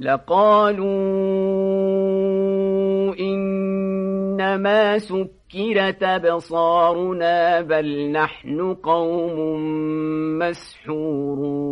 لقالوا إنما سكرت بصارنا بل نحن قوم مسحورون.